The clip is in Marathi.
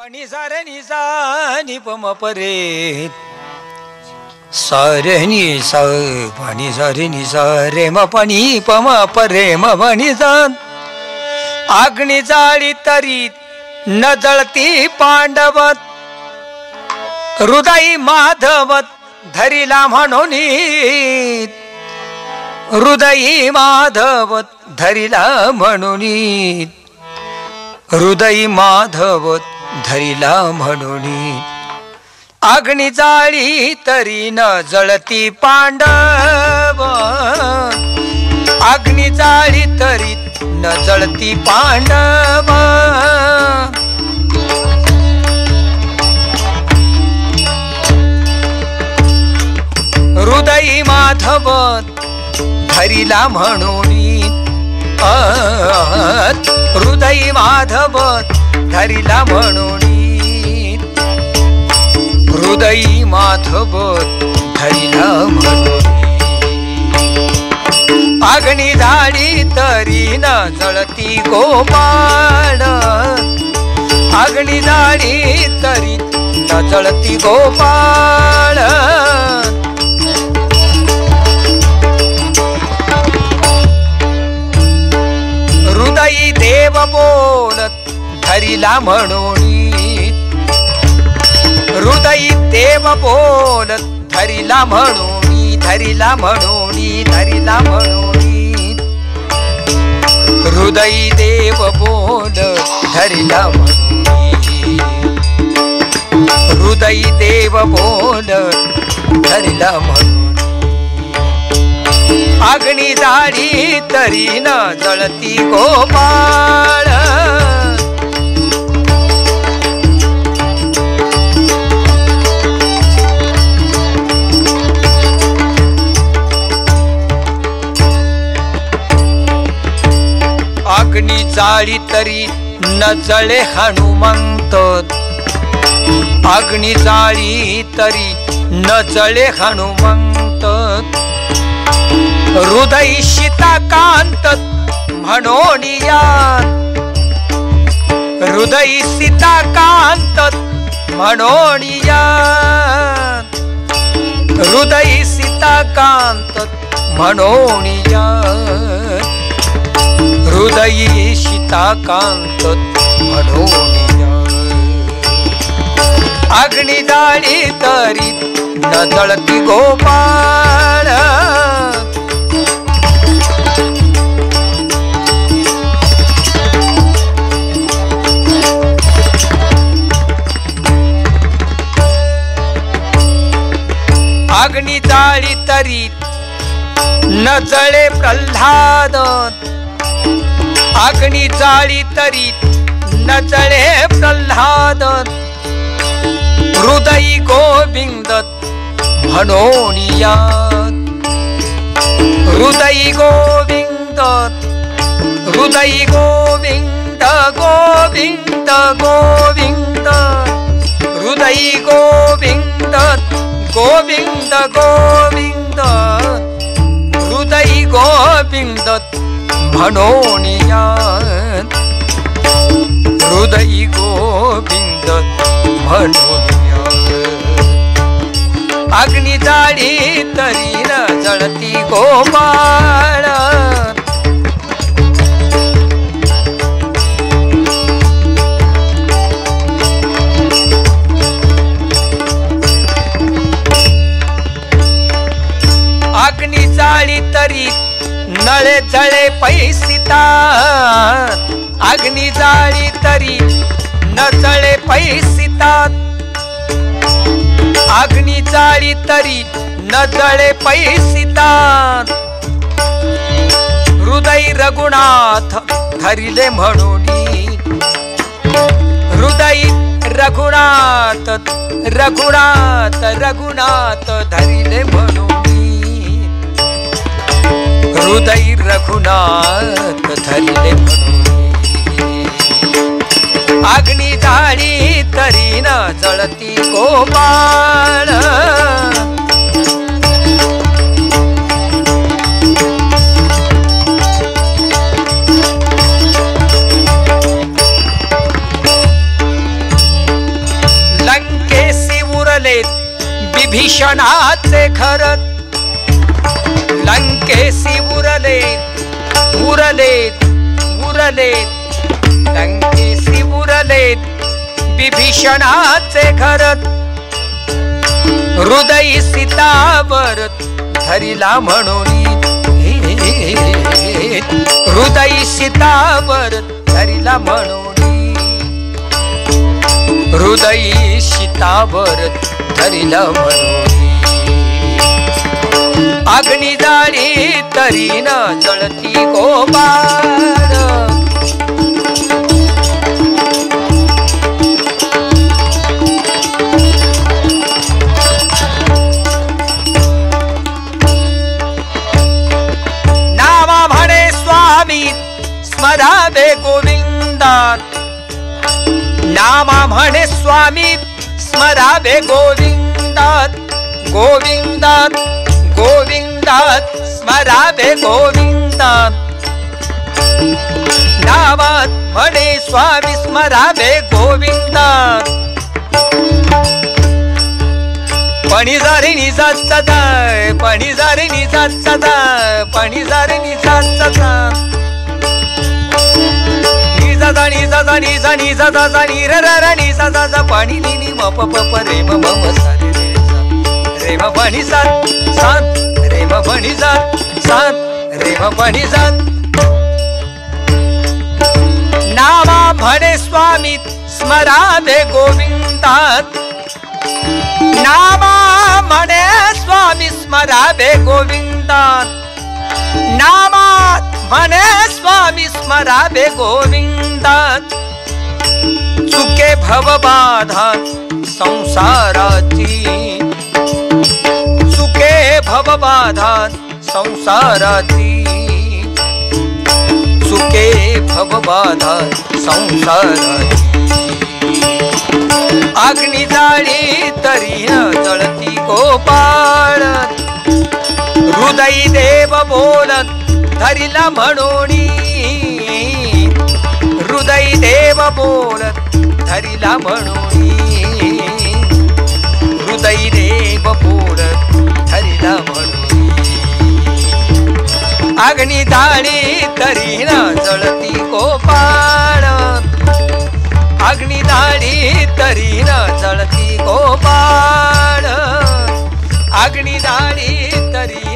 आणि सारे नि सा सारे नि सा पाणी सारे नि सा रे म पाणी पम परे म आग्नी जाळी तरी न जळती पांडवत. हृदय माधवत धरिला म्हणून हृदयी माधवत धरिला म्हणून हृदयी माधवत धरिला म्हणून. अग्नी जाळी तरी न जळती पांडव. अग्नी जाळी तरी न जळती पांडव. हृदयी माधवत धरिला म्हणून. हृदयी माधवत धरिला म्हणून हृदयी माधव धरिला म्हणून आगणी झाडी तरी न जळती गोपाळ. आगणी झाडी तरी न जळती गोपाळ. हृदयी देव बोलत हरिला म्हणून. हृदयी देव बोल धरिला म्हणून धरिला म्हणून धरिला म्हणून. हृदयी देव बोल धरिला म्हणून. हृदयी देव बोल धरिला म्हणून. अग्नी जाळी तरी न जळती गोपाळ. जाळी तरी न जळे हनुमंत. अग्नी जाळी तरी न जळे हनुमंत. हृदय सीताकांत म्हणून या. हृदय सीताकांत म्हणून या. हृदय सीताकांत म्हणून या. हृदयी सीताकांत म्हणून अग्नी जाळी तरी नदळती गोपाळ. अग्नी जाळी तरी नजळे प्रल्हाद अग्नि जाळी तरी न प्रल्हाद हृदयी गोविंद म्हणून हृदयी गोविंद हृदयी गोविंद गोविंद गोविंद. हृदयी गोविंद गोविंद गोविंद. हृदयी गोविंद भनोनियात् हृदयी गोविन्दोनिया अग्निदाी तरी न जति गोबाळ नळे पैसिता. अग्नि जाळी तरी न जळे पैसितात अग्नि जाळी तरी न जळे पैसितात हृदय रघुनाथ धरिले म्हणून. हृदय रघुनाथ रघुनाथ रघुनाथ धरिले म्हणून. हृदय रघुनाथ धरले म्हणून. अग्नी जाळी तरी न जळती गोपाळ लंकेसी उरलेत विभीषणाचे खरत केसी उरले उरलेत उरलेत लंकेसी उरलेत विभीषणाचे घरत. हृदय सीतावरत धरिला म्हणून हृदय सीतावर धरिला म्हणून. हृदय सीतावर धरिला म्हणून. अग्नी जाळी तरी न जळती गोबार नामा म्हणे स्वामी स्मरावे गोविंदात. नामा म्हणे स्वामी स्मरावे गोविंदात. गोविंदात गोविंदात स्मरावे गोविंदात. नावात म्हणे स्वामी स्मरावे गोविंदात. पणी जारी निजात सदा पणी जारी निजात सदा पणी जारी निजात सदा निजा जा निजा जा निजा निजा जा निजा जा जा पाणी नि नि म प प प रे म म रे रे सा रे म पाणी सात. सात रे म पाणी सात. सात रे म पाणी सात नामा म्हणे स्वामी स्मरावे गोविंदात. नामा म्हणे स्वामी स्मरावे गोविंदात. नामात म्हणे स्वामी स्मरावे गोविंदात. चुके भवबाधा संसाराची भवबाधान संसाराती। सुखे भवबाधान संसाराती। संसाराची जाळी तरी जळती गोपाळ हृदय देव बोलत धरिला म्हणून। हृदय देव बोलत धरिला म्हणून। हृदय देव बोलत धरिला म्हणून. अग्नी जाळी तरी न जळती गोपाळ. अग्नी जाळी तरी न जळती गोपाळ. अग्नी जाळी तरी